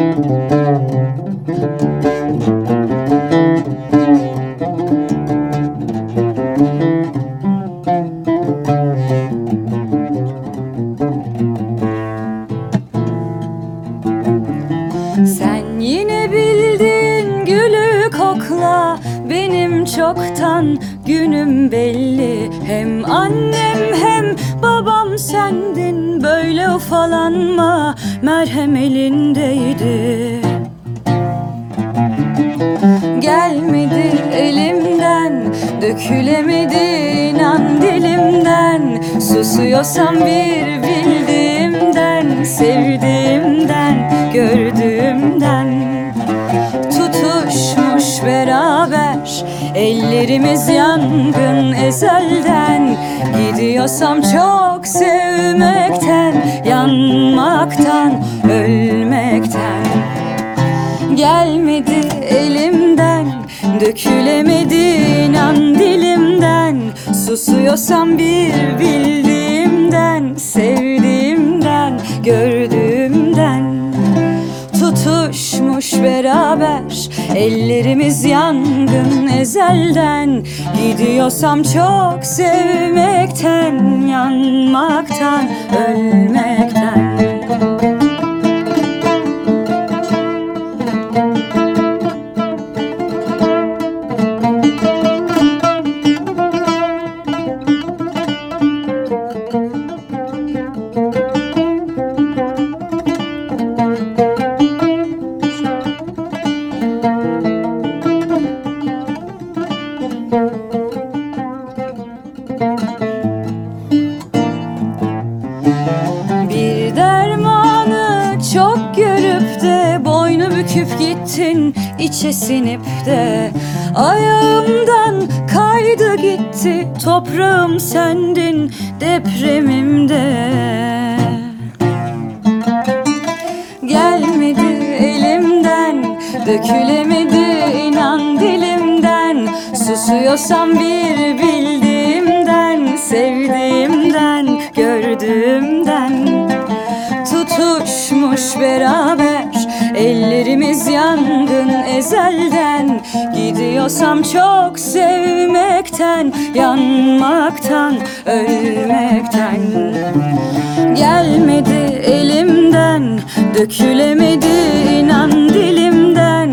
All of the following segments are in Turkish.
Sen yine bildin gülü kokla. Benim çoktan günüm belli. Hem annem hem babam sendin Böyle ufalanma. Merhem elindeydi. Gelmedi elimden Dökülemedi inan dilimden. Susuyorsam bir bildiğimden Sevdiğimden, Ellerimiz yangın ezelden. Gidiyorsam çok sevmekten Yanmaktan, ölmekten. Gelmedi elimden Dökülemedi inan dilimden. Susuyorsam bir bildiğimden Sevdiğimden, Ellerimiz yangın ezelden Gidiyorsam çok sevmekten Yanmaktan, ölmekten gittin içe sinip de ayağımdan kaydı gitti. Toprağım sendin depremimde. Gelmedi elimden Dökülemedi inan dilimden. Susuyorsam bir bildiğimden Sevdiğimden, gördüğümden. Tutuşmuş beraber Yangın ezelden Gidiyorsam çok sevmekten Yanmaktan, ölmekten. Gelmedi elimden Dökülemedi inan dilimden.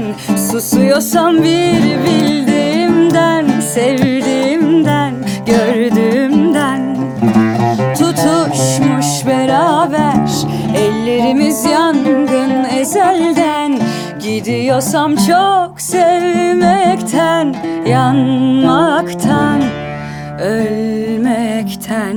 Susuyorsam bir bildiğimden Sevdiğimden, gördüğümden. Tutuşmuş beraber Ellerimiz ezelden Gidiyorsam çok sevmekten Yanmaktan, ölmekten